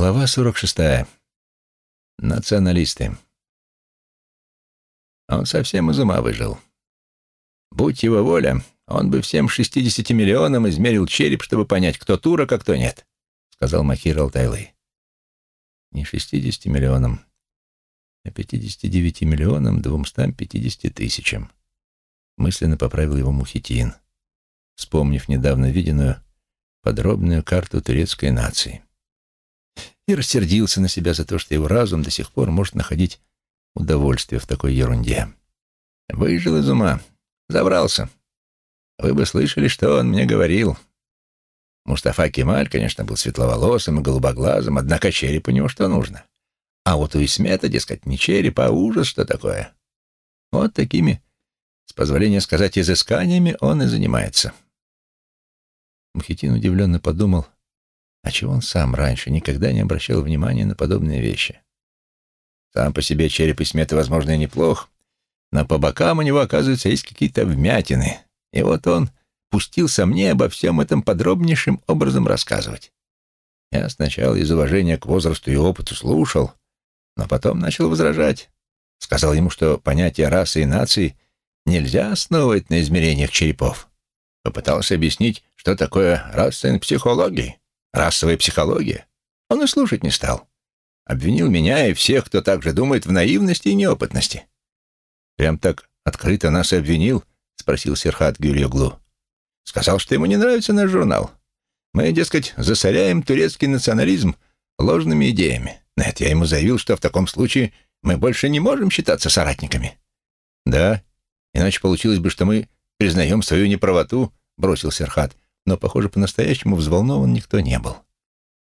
Глава 46. Националисты. Он совсем из ума выжил. Будь его воля, он бы всем 60 миллионам измерил череп, чтобы понять, кто турок, а кто нет, — сказал Махир Алтайлы. Не 60 миллионам, а 59 миллионам 250 тысячам. Мысленно поправил его Мухитин, вспомнив недавно виденную подробную карту турецкой нации и рассердился на себя за то, что его разум до сих пор может находить удовольствие в такой ерунде. Выжил из ума, забрался. Вы бы слышали, что он мне говорил. Мустафа Кемаль, конечно, был светловолосым и голубоглазым, однако череп у него что нужно. А вот у Исмета, дескать, не череп, а ужас, что такое. Вот такими, с позволения сказать, изысканиями он и занимается. Мухитин удивленно подумал — а чего он сам раньше никогда не обращал внимания на подобные вещи? Сам по себе череп и сметы, возможно, и неплох, но по бокам у него, оказывается, есть какие-то вмятины. И вот он пустился мне обо всем этом подробнейшим образом рассказывать. Я сначала из уважения к возрасту и опыту слушал, но потом начал возражать. Сказал ему, что понятие расы и нации нельзя основывать на измерениях черепов. Попытался объяснить, что такое раса и психологии. Расовая психология? Он и слушать не стал. Обвинил меня и всех, кто так же думает, в наивности и неопытности. Прям так открыто нас и обвинил, спросил Серхат Гюльоглу. Сказал, что ему не нравится наш журнал. Мы, дескать, засоряем турецкий национализм ложными идеями. На это я ему заявил, что в таком случае мы больше не можем считаться соратниками. Да, иначе получилось бы, что мы признаем свою неправоту, бросил Серхат но, похоже, по-настоящему взволнован никто не был.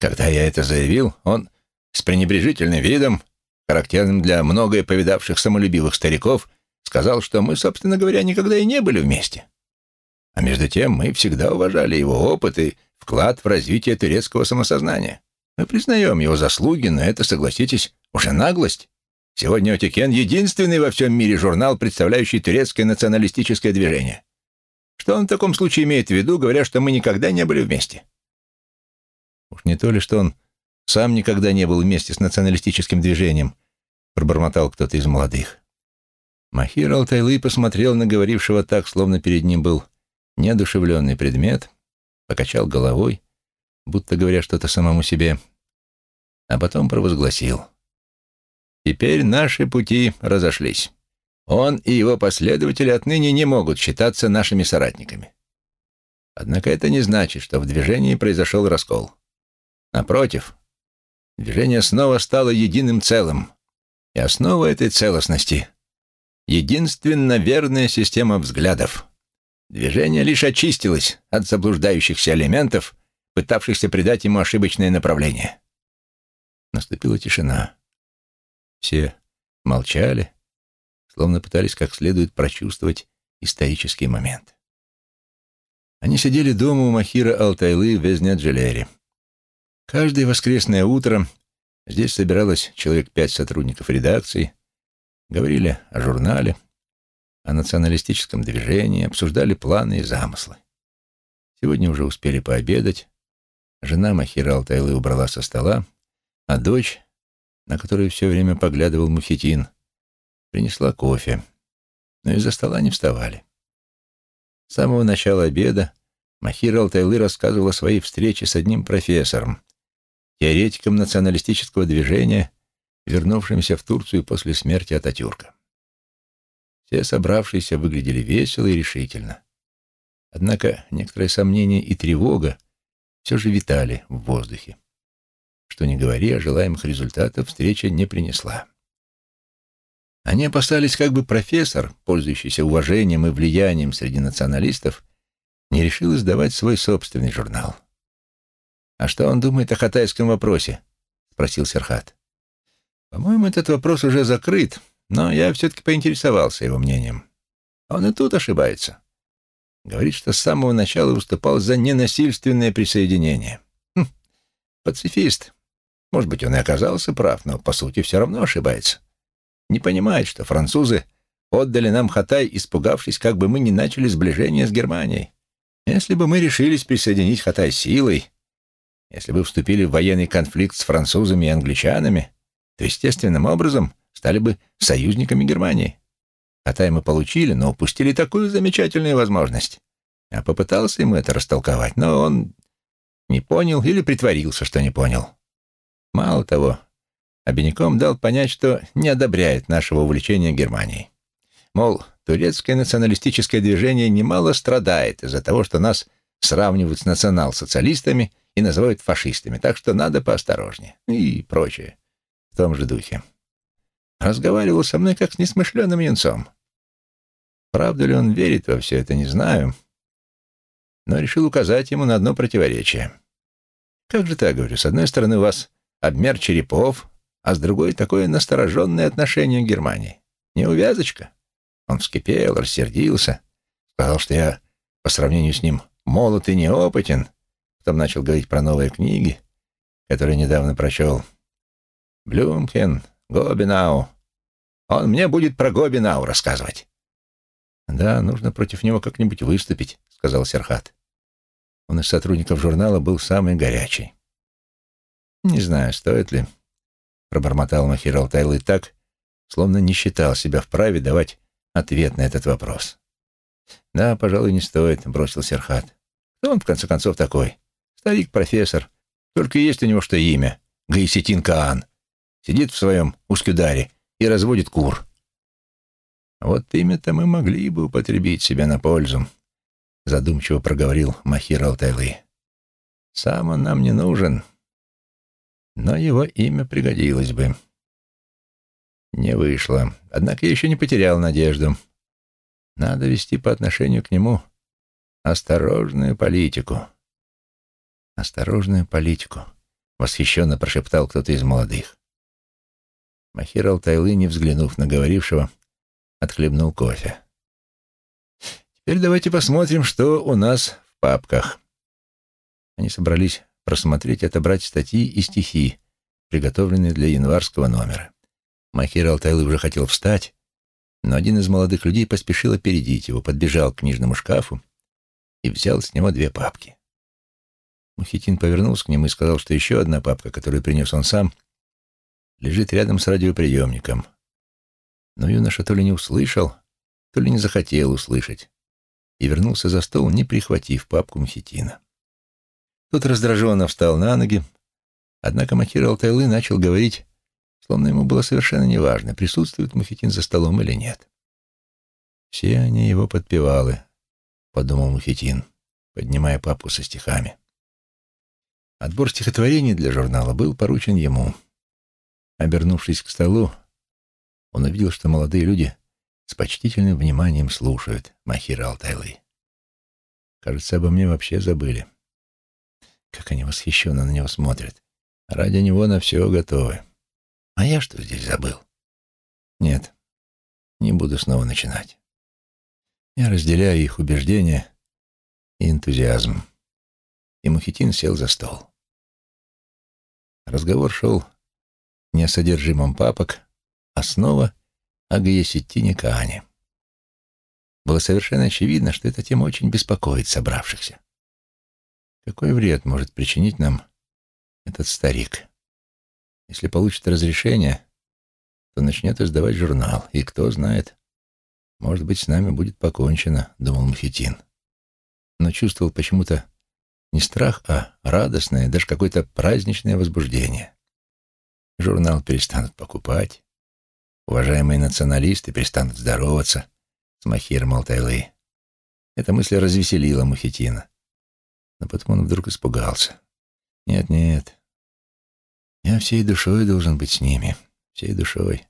Когда я это заявил, он с пренебрежительным видом, характерным для многое повидавших самолюбивых стариков, сказал, что мы, собственно говоря, никогда и не были вместе. А между тем мы всегда уважали его опыт и вклад в развитие турецкого самосознания. Мы признаем его заслуги, но это, согласитесь, уже наглость. Сегодня «Отикен» — единственный во всем мире журнал, представляющий турецкое националистическое движение. Что он в таком случае имеет в виду, говоря, что мы никогда не были вместе? Уж не то ли, что он сам никогда не был вместе с националистическим движением, пробормотал кто-то из молодых. Махир Алтайлы посмотрел на говорившего так, словно перед ним был неодушевленный предмет, покачал головой, будто говоря что-то самому себе, а потом провозгласил. «Теперь наши пути разошлись». Он и его последователи отныне не могут считаться нашими соратниками. Однако это не значит, что в движении произошел раскол. Напротив, движение снова стало единым целым, и основа этой целостности — единственно верная система взглядов. Движение лишь очистилось от заблуждающихся элементов, пытавшихся придать ему ошибочное направление. Наступила тишина. Все молчали, словно пытались как следует прочувствовать исторический момент. Они сидели дома у Махира Алтайлы в Везнят-Джелере. Каждое воскресное утро здесь собиралось человек пять сотрудников редакции, говорили о журнале, о националистическом движении, обсуждали планы и замыслы. Сегодня уже успели пообедать. Жена Махира Алтайлы убрала со стола, а дочь, на которую все время поглядывал Мухитин, принесла кофе, но из-за стола не вставали. С самого начала обеда Махир Алтайлы рассказывал о своей встрече с одним профессором, теоретиком националистического движения, вернувшимся в Турцию после смерти Ататюрка. Все собравшиеся выглядели весело и решительно. Однако некоторые сомнения и тревога все же витали в воздухе. Что ни говори, а желаемых результатов встреча не принесла. Они опасались, как бы профессор, пользующийся уважением и влиянием среди националистов, не решил издавать свой собственный журнал. «А что он думает о хатайском вопросе?» — спросил Серхат. «По-моему, этот вопрос уже закрыт, но я все-таки поинтересовался его мнением. Он и тут ошибается. Говорит, что с самого начала выступал за ненасильственное присоединение. Хм, пацифист. Может быть, он и оказался прав, но, по сути, все равно ошибается не понимает, что французы отдали нам Хатай, испугавшись, как бы мы не начали сближение с Германией. Если бы мы решились присоединить Хатай силой, Если вы вступили в военный конфликт с французами и англичанами, то естественным образом стали бы союзниками Германии. Хатай мы получили, но упустили такую замечательную возможность. Я попытался ему это растолковать, но он не понял или притворился, что не понял. Мало того, обиняком дал понять, что не одобряет нашего увлечения Германией. Мол, турецкое националистическое движение немало страдает из-за того, что нас сравнивают с национал-социалистами и называют фашистами, так что надо поосторожнее и прочее в том же духе. Разговаривал со мной как с несмышленным юнцом. Правда ли он верит во все это, не знаю, но решил указать ему на одно противоречие. «Как же так, — говорю, — с одной стороны у вас обмер черепов, а с другой — такое настороженное отношение к Германии. Неувязочка?» Он вскипел, рассердился, сказал, что я по сравнению с ним молод и неопытен, потом начал говорить про новые книги, которые недавно прочел. Блюмкен, Гобинау. Он мне будет про Гобинау рассказывать. «Да, нужно против него как-нибудь выступить», — сказал Серхат. Он из сотрудников журнала был самый горячий. «Не знаю, стоит ли», — пробормотал Махир Алтайлы так, словно не считал себя вправе давать ответ на этот вопрос. «Да, пожалуй, не стоит», — бросил Серхат. «Кто он, в конце концов, такой? Старик-профессор. Только есть у него что имя. Гаисетин Каан. Сидит в своем Ускюдаре и разводит кур. Вот имя-то мы могли бы употребить себе на пользу, задумчиво проговорил Махир Алтайлы. Сам он нам не нужен, его имя пригодилось бы. Не вышло. Однако я еще не потерял надежду. Надо вести по отношению к нему осторожную политику. Осторожную политику, восхищенно прошептал кто-то из молодых. Махир Алтайлы, не взглянув на говорившего, отхлебнул кофе. «Теперь давайте посмотрим, что у нас в папках». Они собрались просмотреть и отобрать статьи и стихи, приготовленные для январского номера. Махир Алтайлы уже хотел встать, но один из молодых людей поспешил опередить его, подбежал к книжному шкафу и взял с него две папки. Мухитин повернулся к нему и сказал, что еще одна папка, которую принес он сам, лежит рядом с радиоприемником. Но юноша то ли не услышал, то ли не захотел услышать, и вернулся за стол, не прихватив папку Мхитина. Тот раздраженно встал на ноги, однако Махир Алтайлы начал говорить, словно ему было совершенно неважно, присутствует Мухитин за столом или нет. «Все они его подпевалы», — подумал Мухитин, поднимая папку со стихами. Отбор стихотворений для журнала был поручен ему — Обернувшись к столу, он увидел, что молодые люди с почтительным вниманием слушают Махира Алтайлы. Кажется, обо мне вообще забыли. Как они восхищенно на него смотрят. Ради него на все готовы. А я что здесь забыл? Нет, не буду снова начинать. Я разделяю их убеждения и энтузиазм. И Мухитин сел за стол. Разговор шел не о содержимом папок, а снова о Гаесеттине Каане. Было совершенно очевидно, что эта тема очень беспокоит собравшихся. Какой вред может причинить нам этот старик? Если получит разрешение, то начнет издавать журнал, и кто знает, может быть, с нами будет покончено, думал Мухитин. Но чувствовал почему-то не страх, а радостное, даже какое-то праздничное возбуждение. Журнал перестанут покупать. Уважаемые националисты перестанут здороваться с Махиром Алтайлы. Эта мысль развеселила Мухитина. Но потом он вдруг испугался. Нет, нет. Я всей душой должен быть с ними. Всей душой.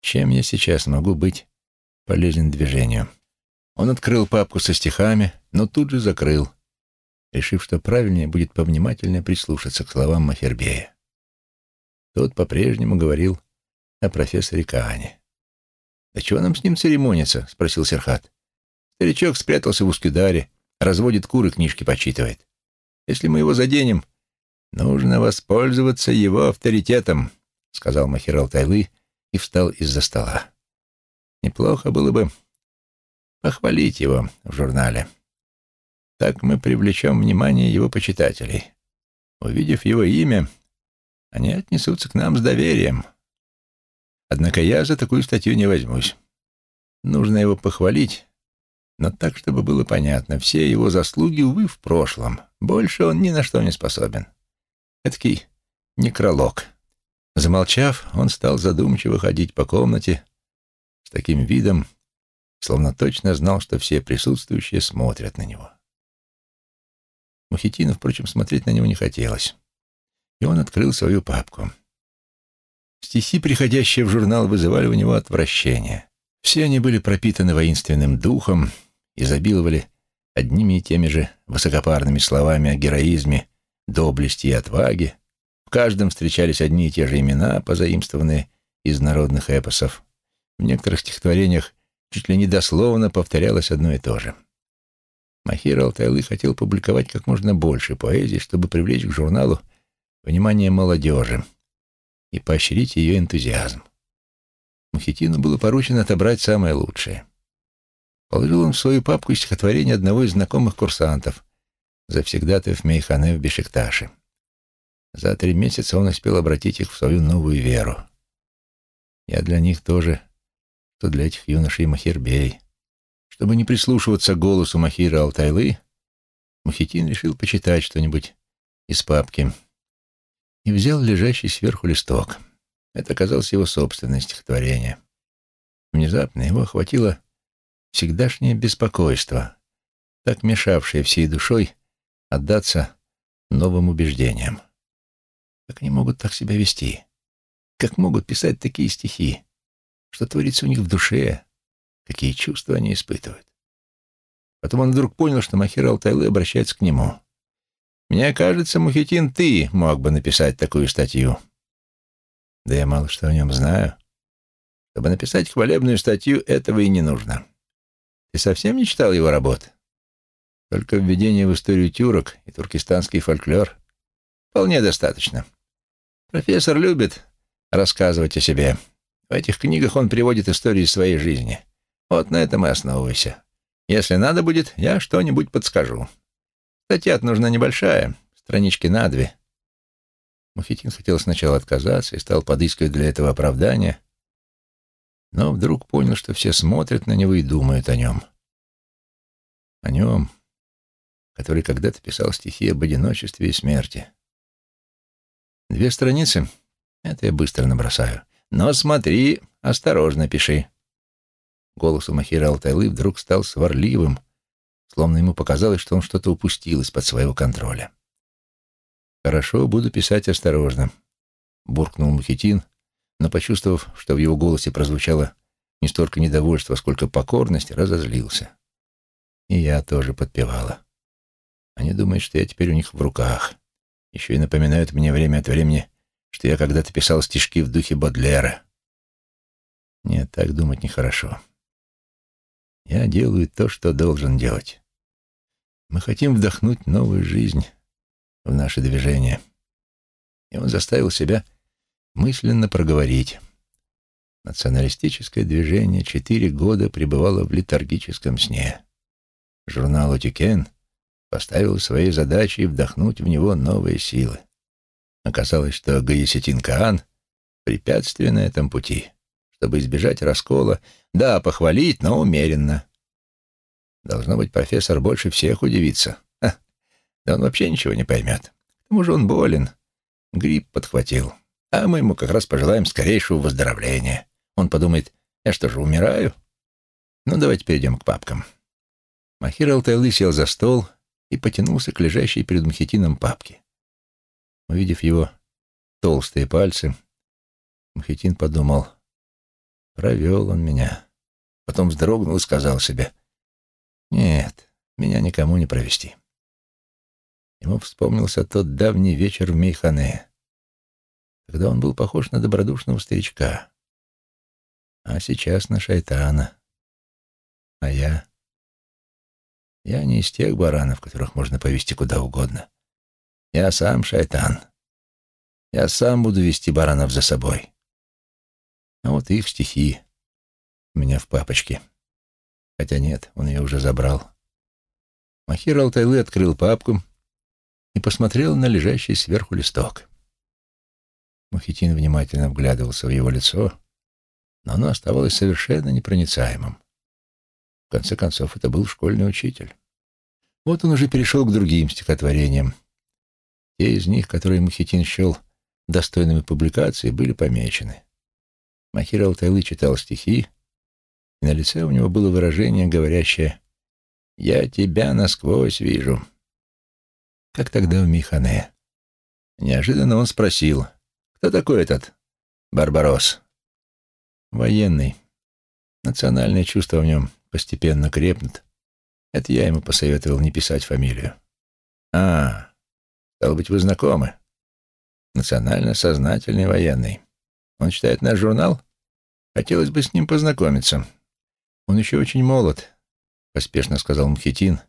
Чем я сейчас могу быть полезен движению? Он открыл папку со стихами, но тут же закрыл, решив, что правильнее будет повнимательнее прислушаться к словам Махербея. Тот по-прежнему говорил о профессоре Каане. «Да чего нам с ним церемониться?» — спросил Серхат. «Старичок спрятался в Ускюдаре, разводит куры, книжки почитывает. Если мы его заденем, нужно воспользоваться его авторитетом», — сказал Махирал Тайлы и встал из-за стола. «Неплохо было бы похвалить его в журнале. Так мы привлечем внимание его почитателей. Увидев его имя, они отнесутся к нам с доверием. Однако я за такую статью не возьмусь. Нужно его похвалить, но так, чтобы было понятно, все его заслуги, увы, в прошлом. Больше он ни на что не способен. Эдакий некролог. Замолчав, он стал задумчиво ходить по комнате с таким видом, словно точно знал, что все присутствующие смотрят на него. Мухитину, впрочем, смотреть на него не хотелось, и он открыл свою папку. Стихи, приходящие в журнал, вызывали у него отвращение. Все они были пропитаны воинственным духом, изобиловали одними и теми же высокопарными словами о героизме, доблести и отваге. В каждом встречались одни и те же имена, позаимствованные из народных эпосов. В некоторых стихотворениях чуть ли не дословно повторялось одно и то же. Махир Алтайлы хотел публиковать как можно больше поэзии, чтобы привлечь к журналу внимание молодежи и поощрить ее энтузиазм. Мухитину было поручено отобрать самое лучшее. Положил он в свою папку стихотворение одного из знакомых курсантов, завсегдатаев Мейхане в Бешикташе. За три месяца он успел обратить их в свою новую веру. Я для них тоже, что для этих юношей Махирбей. Чтобы не прислушиваться к голосу Махира Алтайлы, Мухитин решил почитать что-нибудь из папки и взял лежащий сверху листок. Это оказалось его собственное стихотворение. Внезапно его охватило всегдашнее беспокойство, так мешавшее всей душой отдаться новым убеждениям. Как они могут так себя вести? Как могут писать такие стихи? Что творится у них в душе? Какие чувства они испытывают? Потом он вдруг понял, что Махир Алтайлы обращается к нему. «Мне кажется, Мухитин, ты мог бы написать такую статью». «Да я мало что о нем знаю. Чтобы написать хвалебную статью, этого и не нужно. Ты совсем не читал его работ? Только введение в историю тюрок и туркестанский фольклор. Вполне достаточно. Профессор любит рассказывать о себе. В этих книгах он приводит истории своей жизни. Вот на этом и основывайся. Если надо будет, я что-нибудь подскажу. Статья нужна небольшая, странички на две. Мухитин хотел сначала отказаться и стал подыскивать для этого оправдания, но вдруг понял, что все смотрят на него и думают о нем. О нем, который когда-то писал стихи об одиночестве и смерти. Две страницы — это я быстро набросаю. Но смотри, осторожно пиши. Голос у Махира Алтайлы вдруг стал сварливым, словно ему показалось, что он что-то упустил из-под своего контроля. «Хорошо, буду писать осторожно», — буркнул Мухитин, но, почувствовав, что в его голосе прозвучало не столько недовольство, сколько покорность, разозлился. И я тоже подпевала. Они думают, что я теперь у них в руках. Еще и напоминают мне время от времени, что я когда-то писал стишки в духе Бодлера. Нет, так думать нехорошо. Я делаю то, что должен делать. Мы хотим вдохнуть новую жизнь в наше движение. И он заставил себя мысленно проговорить. Националистическое движение четыре года пребывало в летаргическом сне. Журнал «Отюкен» поставил своей задачей вдохнуть в него новые силы. Оказалось, что Гаесетин Каан — препятствие на этом пути. Чтобы избежать раскола, да, похвалить, но умеренно. Должно быть, профессор больше всех удивится. Ха, да он вообще ничего не поймет. К тому же он болен. Грипп подхватил. А мы ему как раз пожелаем скорейшего выздоровления. Он подумает, я что же, умираю? Ну, давайте перейдем к папкам. Махир Алтайлы сел за стол и потянулся к лежащей перед Мухитином папке. Увидев его толстые пальцы, Мухитин подумал, провел он меня. Потом вздрогнул и сказал себе, нет, меня никому не провести. Ему вспомнился тот давний вечер в Мейхане. Тогда он был похож на добродушного старичка. А сейчас на шайтана. А я... Я не из тех баранов, которых можно повести куда угодно. Я сам шайтан. Я сам буду вести баранов за собой. А вот их стихи у меня в папочке. Хотя нет, он ее уже забрал. Махир Алтайлы открыл папку и посмотрел на лежащий сверху листок. Мухитин внимательно вглядывался в его лицо, но оно оставалось совершенно непроницаемым. В конце концов, это был школьный учитель. Вот он уже перешел к другим стихотворениям. Те из них, которые Мухитин счел достойными публикации, были помечены. Махир Алтайлы читал стихи, и на лице у него было выражение, говорящее «Я тебя насквозь вижу». Как тогда в Михане. Неожиданно он спросил, «Кто такой этот Барбарос?» «Военный. Национальное чувство в нем постепенно крепнет. Это я ему посоветовал не писать фамилию. А, стало быть, вы знакомы. Национально сознательный военный. Он читает наш журнал? Хотелось бы с ним познакомиться. Он еще очень молод, поспешно сказал Мухитин,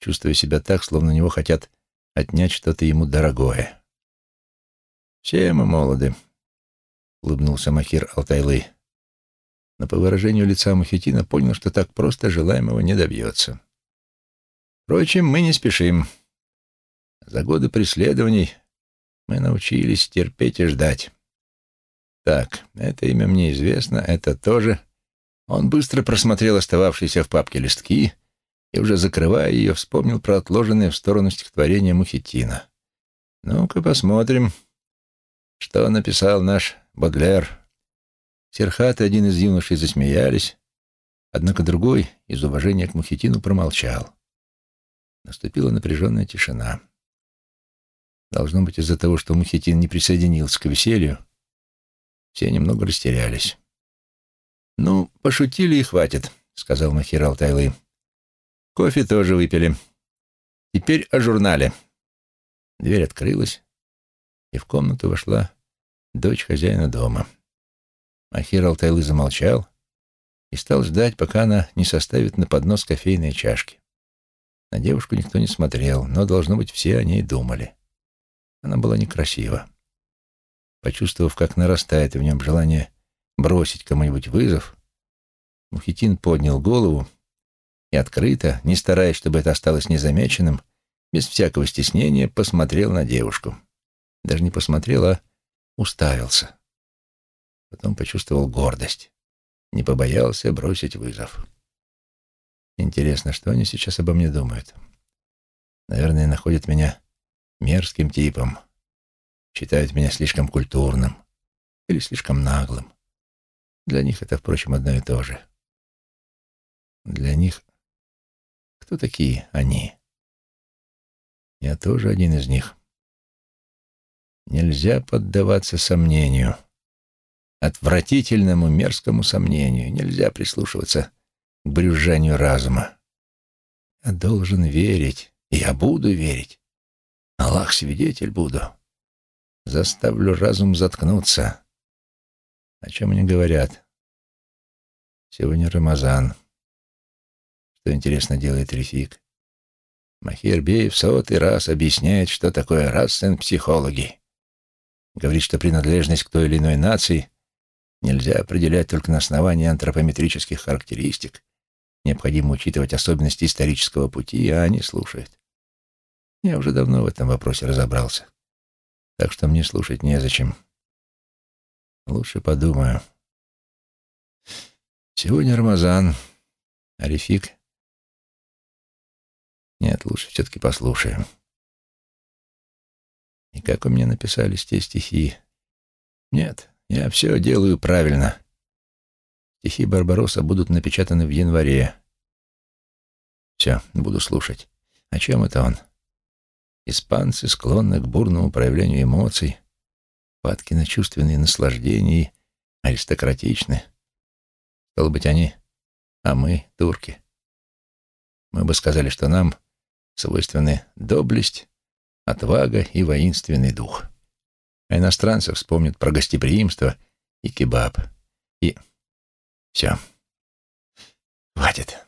чувствуя себя так, словно него хотят отнять что-то ему дорогое. Все мы молоды, улыбнулся Махир Алтайлы но по выражению лица Мухитина понял, что так просто желаемого не добьется. Впрочем, мы не спешим. За годы преследований мы научились терпеть и ждать. Так, это имя мне известно, это тоже. Он быстро просмотрел остававшиеся в папке листки и, уже закрывая ее, вспомнил про отложенное в сторону стихотворение Мухитина. Ну-ка посмотрим, что написал наш Бодлер. Серхат и один из юношей засмеялись, однако другой, из уважения к Мухитину, промолчал. Наступила напряженная тишина. Должно быть из-за того, что Мухитин не присоединился к веселью, все немного растерялись. «Ну, пошутили и хватит», — сказал Махир Алтайлы. «Кофе тоже выпили. Теперь о журнале». Дверь открылась, и в комнату вошла дочь хозяина дома. Ахир Алтайлы замолчал и стал ждать, пока она не составит на поднос кофейные чашки. На девушку никто не смотрел, но, должно быть, все о ней думали. Она была некрасива. Почувствовав, как нарастает в нем желание бросить кому-нибудь вызов, Мухитин поднял голову и открыто, не стараясь, чтобы это осталось незамеченным, без всякого стеснения посмотрел на девушку. Даже не посмотрел, а уставился. Потом почувствовал гордость. Не побоялся бросить вызов. Интересно, что они сейчас обо мне думают? Наверное, находят меня мерзким типом. Считают меня слишком культурным или слишком наглым. Для них это, впрочем, одно и то же. Для них... Кто такие они? Я тоже один из них. Нельзя поддаваться сомнению — отвратительному мерзкому сомнению. Нельзя прислушиваться к брюзжанию разума. Я должен верить, я буду верить. Аллах свидетель буду. Заставлю разум заткнуться. О чем они говорят? Сегодня Рамазан. Что, интересно, делает Рефик? Махир Бей в сотый раз объясняет, что такое рассен-психологи. Говорит, что принадлежность к той или иной нации нельзя определять только на основании антропометрических характеристик. Необходимо учитывать особенности исторического пути, а они слушают. Я уже давно в этом вопросе разобрался, так что мне слушать незачем. Лучше подумаю. Сегодня Рамазан, Арифик. Нет, лучше все-таки послушаем. И как у меня написались те стихи? Нет, я все делаю правильно. Стихи Барбароса будут напечатаны в январе. Все, буду слушать. О чем это он? Испанцы склонны к бурному проявлению эмоций, падки на чувственные наслаждения аристократичны. Стало быть, они, а мы — турки. Мы бы сказали, что нам свойственны доблесть, отвага и воинственный дух а иностранцы вспомнят про гостеприимство и кебаб. И все. Хватит.